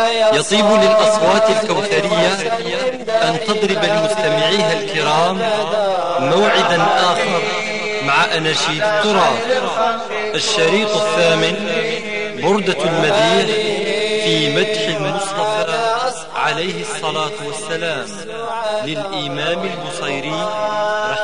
يطيب للأصوات الكوثرية أن تضرب لمستمعيها الكرام موعدا آخر مع أناشيد التراث. الشريط الثامن بردة المديح في مدح المصطفى عليه الصلاة والسلام للإمام البصيري رحمه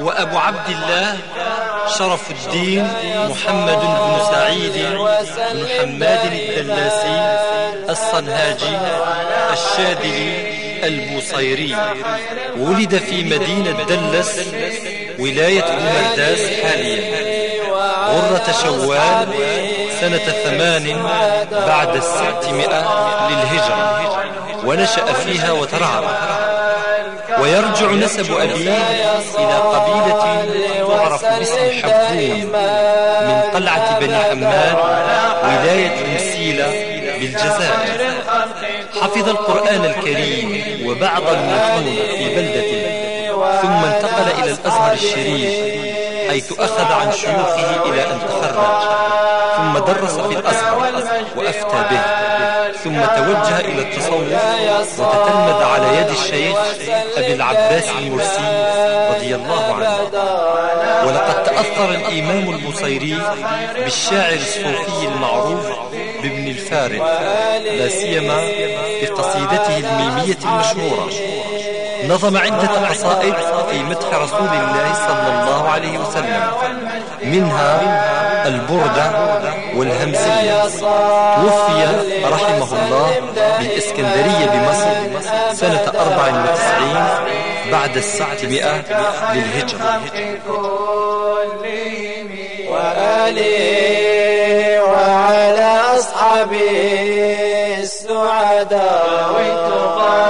وأبو عبد الله شرف الدين محمد بن سعيد بن حماد الدلاسي الصنهاجي الشاذلي البوصيري. ولد في مدينة دلس ولاية بومرداس حاليا. غرة شوال سنة ثمان بعد الستمائة للهجرة. ونشأ فيها وترعرع. ويرجع نسب أبيه إلى قبيلة تعرف باسم حبون من قلعة بني حماد ولاية مسيلة بالجزائر. حفظ القرآن الكريم وبعض المتون في بلدته ثم انتقل إلى الأزهر الشريف. حيث أخذ عن شيوخه إلى أن تخرج. ثم درس في الأزهر وأفتى به. ثم توجه إلى التصوف وتتلمذ على يد الشيخ أبي العباس المرسي رضي الله عنه. ولقد تأثر الإمام البصيري بالشاعر الصوفي المعروف بابن الفارد لا سيما بقصيدته الميمية المشهورة. نظم عدة قصائد في مدح رسول الله صلى الله عليه وسلم. منها البردة والهمزية. توفي رحمه الله بالإسكندرية بمصر سنة 94 بعد الستمائة للهجرة. وآله وعلى أصحابه السعداء والتقى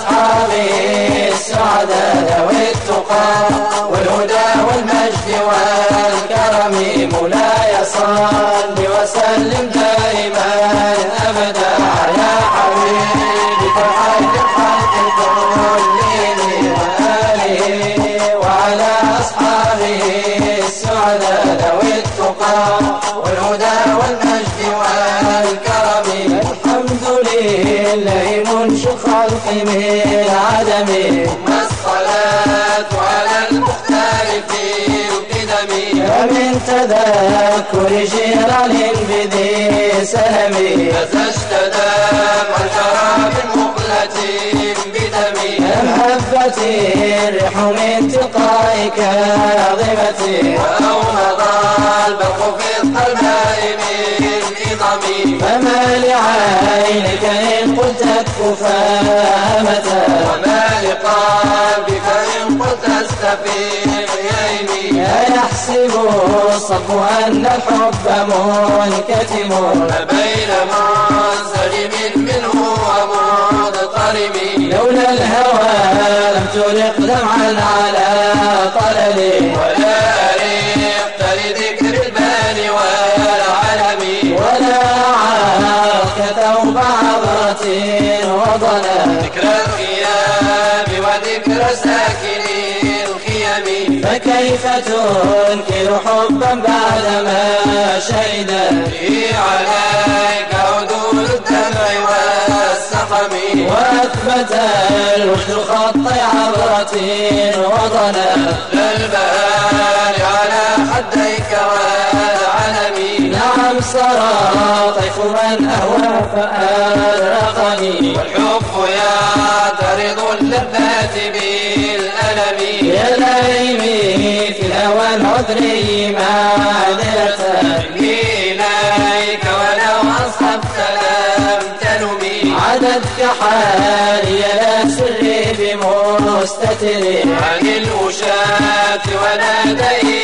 وعلى أصحابه السعداء والتقى والهدى والمجد والكرم مولاي صل وسلم دائما أبدا على حبيبك خير الخلق كلهم وآله وعلى أصحابه السعداء والتقى والهدى والمجد لله منشئ الخلق من العدم؟ ثم الصلاة على المختار في القدم ومن تذكر جيران بذي سلم فزجت دمع الجرى من مقلة بدم. هبت الريح من تلقاء كاظمة؟ وأومض البرق في القلباء من عظم. فما لعينك إن قلت كفامة وما لقلبك إن قلت استفيق يمين أيحسب الصف أن الحب منكتم. بين منسجم منه ومضطرب. لولا الهوى لم ترق دمعا على طلل وضنا ذكر الخيام وذكر ساكن الخيم فكيف تنكر حبا بعدما شهد به عليك عدول الدمع والسقم. وأثبت الوجد خط عبرة وضنا. للبال على خديك سرى طيف من أهوى فأرقني والحب يعترض اللذات بالألم. يا لئيمي في الهوى العذري معذرة إليك ولو أصبت لم تلمي عددك حالي لا سري بمستتر. عن الوشاة ونادي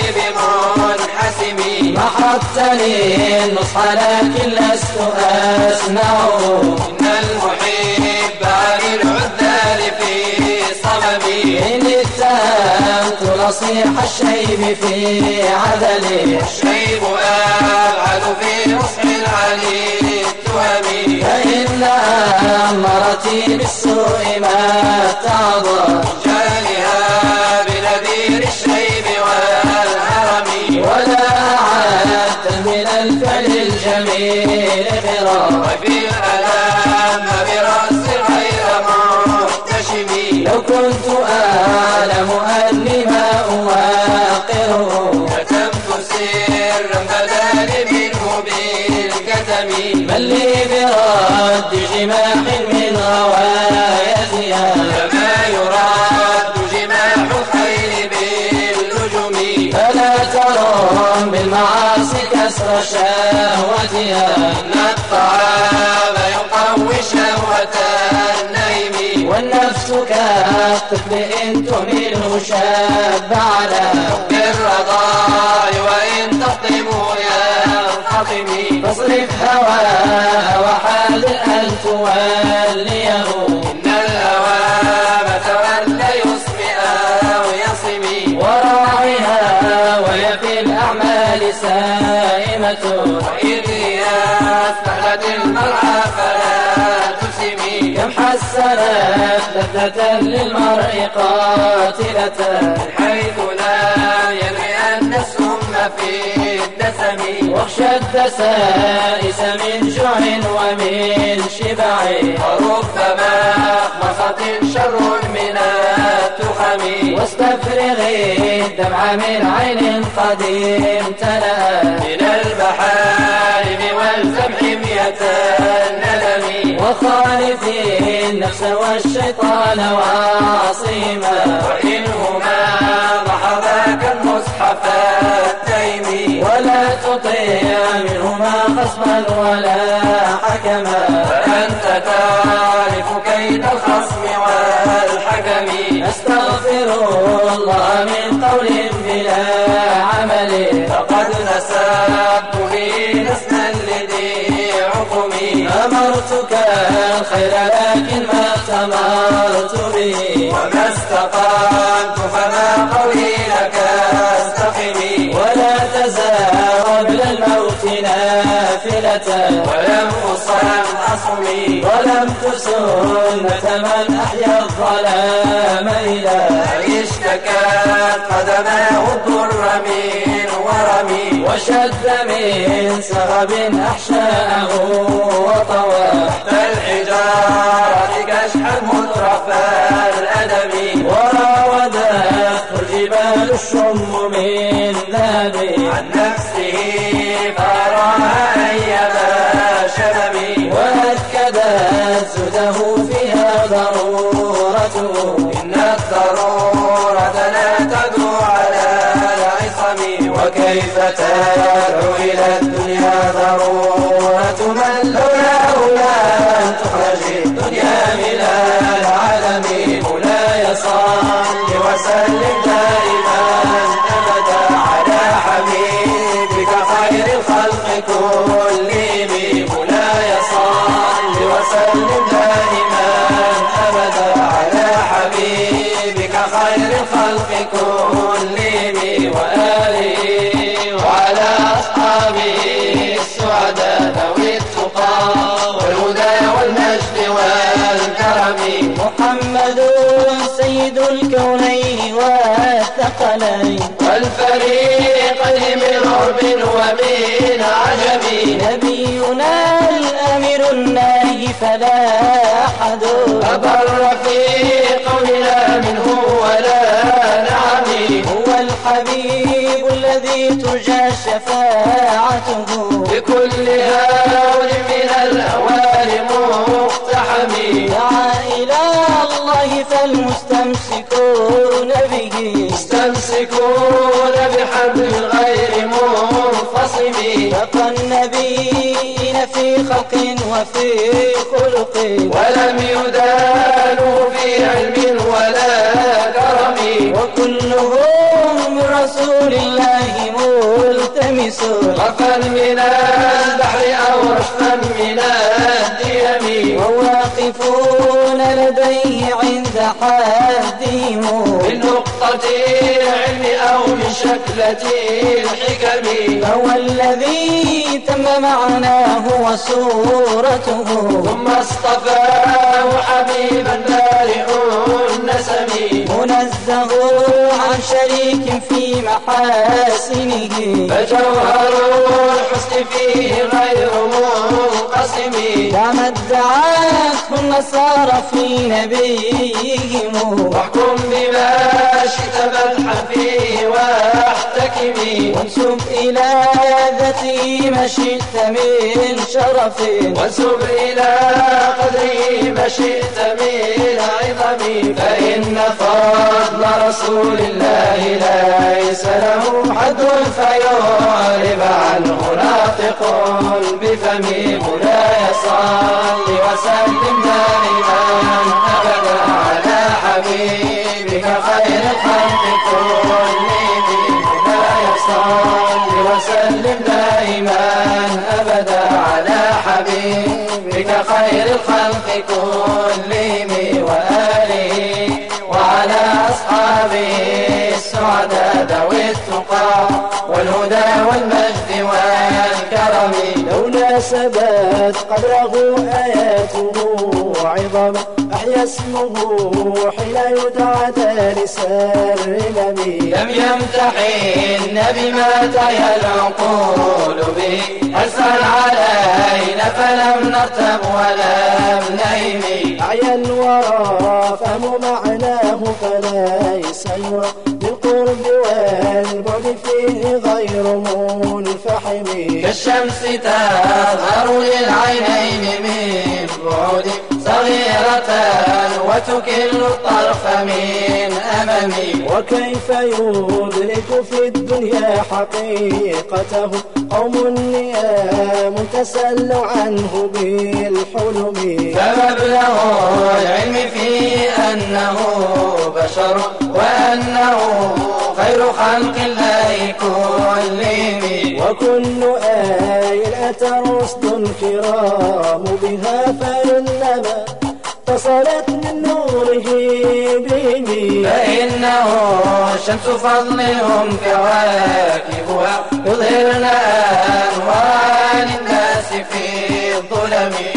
محطتني النصح لكن لست يصنعه إن المحب عن العذال في صممي. إن اتهمت نصيح الشيب في عدلي. الشيب أبعد في نصح العلي التهم. فإن أمرتي بالسوء ما تعظى بالكتم بل لي برد جماح من غوايتها كما يراد جماح الخيل بالنجم فلا ترون بالمعاصي كسر شهوتها إن الطعام يقوي شهوة النيم. والنفس كالطفل إن تهمله شاب على. بالرضاع وإن تحطموا ينحطم فاصرف هواها وحال أن توليه إن الهوى تولى يسمي أو يصم وراعها وهي في الأعمال سائمة. وإذ هي استهلت المرعى حسنت لذة للمرء قاتلة حيث لا ينوي أن السم في الدسم. واخشى الدسائس من جوع ومن شبع. وربما مخط شر من التخم. واستفرغي الدمع من عين قد امتلأت من المحارم والزم حمية وخالفي النفس والشيطان وعصيما وإنهما ضحضاك المصحف التيمي. ولا تطيع منهما خصما ولا حكما. فأنت تعرف كيد الخصم والحكم. أستغفر الله من قول بلا عمل. فقد نسبت به نسلا لذي عقمي أمرتك الخير لكن ما ثمرت به وما استقمت فما قولي لك أستقمي. ولا تزال قبل الموت نافلة. ولم أصم أصمي. ظلمت سنة من أحيا الظلام إلى. أن اشتكت قدماه الضر من وشد من سغب أحشاءه وطوى الحجارة كشحا مترف الأدب وراودته الجبال الشم من والثقلين والفريقين من عرب ومن عجم. نبينا الأمير الناهي فلا أحد. أبر في قولنا منه ولا نعم. هو الحبيب الذي ترجى شفاعته. بكل هول من الأهوال مقتحم. دعا إلى الله فالمستمسكون به مستمسكون بحبل غير منفصم. بقى النبيين في خلق وفي خلق. ولم يدانوا في علم ولا كرم. وكلهم من رسول الله ملتمس. غفا من البحر أو رشفا من واقفون لديه عند حدهم بالنقطة العلم أو من شكلة الحكم. فهو الذي تم معناه وسورته ثم اصطفاه حبيبا بارئ النسم. منزه عن شريك في محاسنه. فجوهر الحسن فيه غير منقسم. كما ادعته النصارى في نبيهم واحكم بما شئت مدحا واحتكمي وانسب إلى ذاته ما شئت من شرف. وانسب إلى قدره ما شئت من عظم. فإن فضل رسول الله ليس له حد فيعرب عنه ناطق بفمي مولاي صل وسلم دائما أبدا. حبيبك خير الخلق كلهم. مولاي صل وسلم دائما أبدا على حبيبك خير الخلق كلهم وآله وعلى أصحابه السعداء ذوي التقى والهدى والمجد والكرم. لو ناسبت قدره آياته عظم. أحيا اسمه حين يدعى دارس الرمم لم يمتحن بما تحيا العقول به. أسأل علينا فلم نرتب ولم نهم أعيا الورى فهم معناه فليس يرى. بالقرب والبعد فيه غير منفحم. كالشمس تظهر للعينين من بعد صغيرة وتكل الطرف من أمامي. وكيف يدرك في الدنيا حقيقته؟ قوم نيام تسلوا عنه بالحلم. فمبلغ العلم فيه أنه بشر وأنه خلق الله كلهم. وكل آية أتى الكرام بها فإنما اتصلت من نوره بهم. فإنه شمس فضلهم كواكبها يظهرن أنوار الناس في الظلم.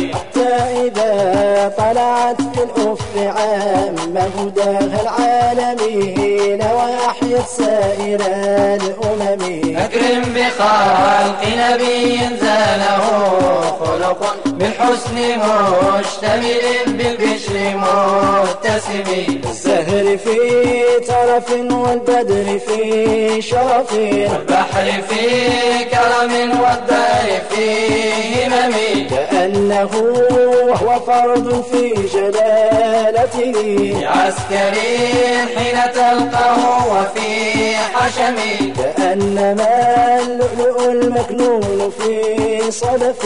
إذا طلعت في الأفق عام هداها العالمين وأحيت سائر الأمم أكرم بخلق نبي زاله خلق بالحسن مشتمل بالبشر متسم. الزهر في ترف والبدر في شرف البحر في كرم والدار في همم. كأنه وهو فرد في جلالته. عسكري حين تلقاه وفي حشم. كأنما اللؤلؤ المكنون في صدف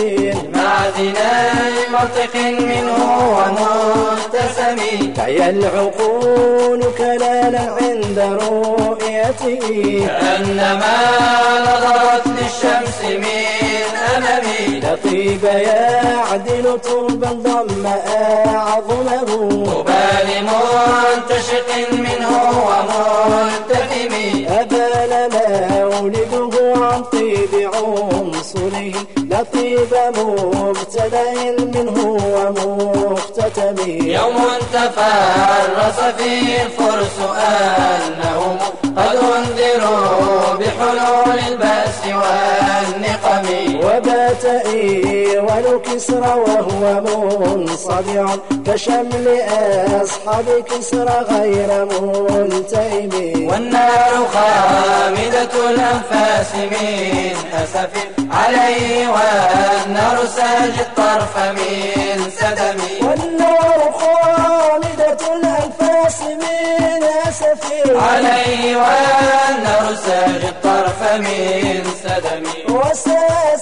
منطق منه ومتسم تعيا العقول كلالا عند رؤيته. كأنما نظرت للشمس من أمامي لطيب يعدل طوبا ضم أعظمه. طوبى لمنتشق منه مولده عن عنصره لطيب مبتدأ منه ومختتم يوم تفرس فيه الفرس أنهم قد انذروا بحلول البأس والنقم. وبات إيوان كسرى وهو منصدع كشمل أصحاب كسرى غير ملتئم والنار خامدة الأنفاس من أسف عليه والنار ساج الطرف من سدم. والنار خالدة الأنفاس من أسف عليه والنار ساج الطرف من سدم. وساسا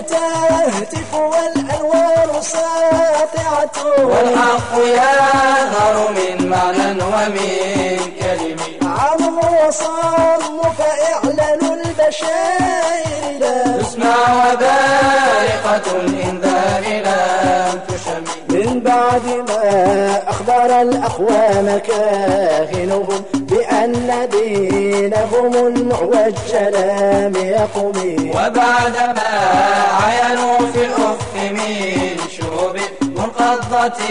تهتف والأنوار ساطعة. والحق يظهر من معنى ومن كلم. عم وصم فإعلان البشائر لا. تسمع وبارقة الإنذار لم تشم من بعد ما أخبر الأقوام كاهنهم بأن دينهم المعوج لم يقم وبعدما عينوا في الأفق من شهوب منقضة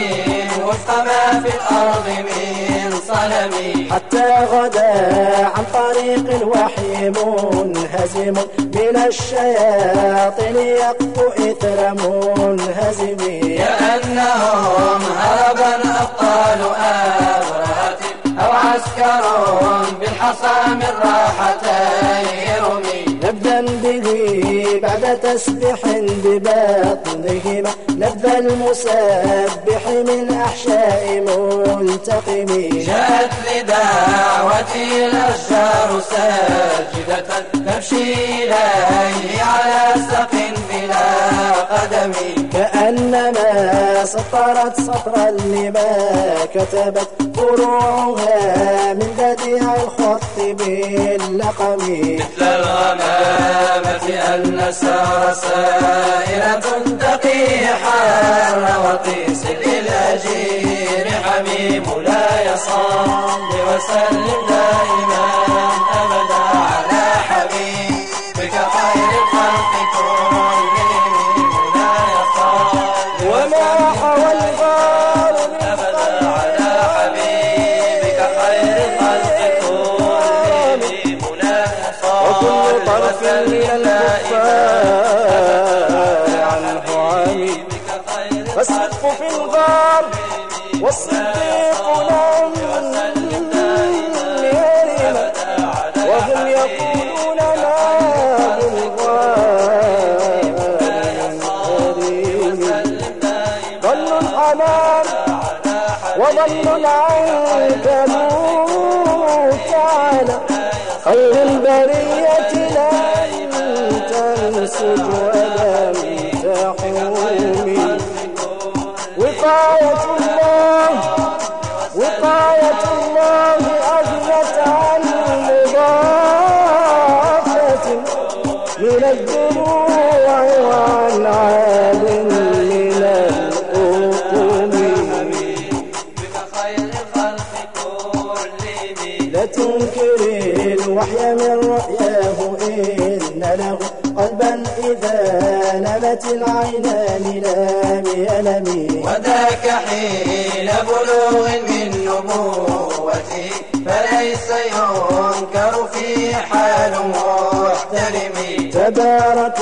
وفق ما في الأرض من صنم حتى غدا عن طريق الوحي منهزم من الشياطين يقف إثر منهزم. كأنهم هربا أبطال من راحتي نبدا به بعد تسبح بباطنهما. نبذ المسبح من أحشاء ملتقم جاءت لدعوتي الأشجار ساجدة. تمشي إليه على سق بلا قدم. كأنما سطرت سطرا لما كتبت. فروعها من بديع الخط باللقم مثل الغمامة أن سار سائرة تقي حار وقيس للأجير حبيب لا يصام. وسلم دائما أبدا. الكفار عنه عمي فالسقف في الغار والصديق لم وقاية الله وقاية الله أغنت عن مضافة من الدموع وعن عاد من الأقوم. بك خير الخلق كلهم لا تنكر الوحي من رؤياه إن له إذا نمت العينان لم ينمي. وذاك حين بلوغ من نبوته فليس ينكر في حال محترم. تبارك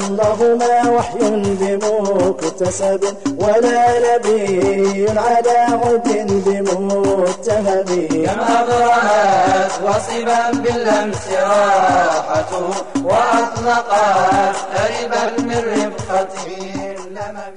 الله ما وحي بمكتسب ولا نبي على عد بمتهم. كم أبرأت وصبا باللمس راحته وأطلقت قريبا من رفقته اللمم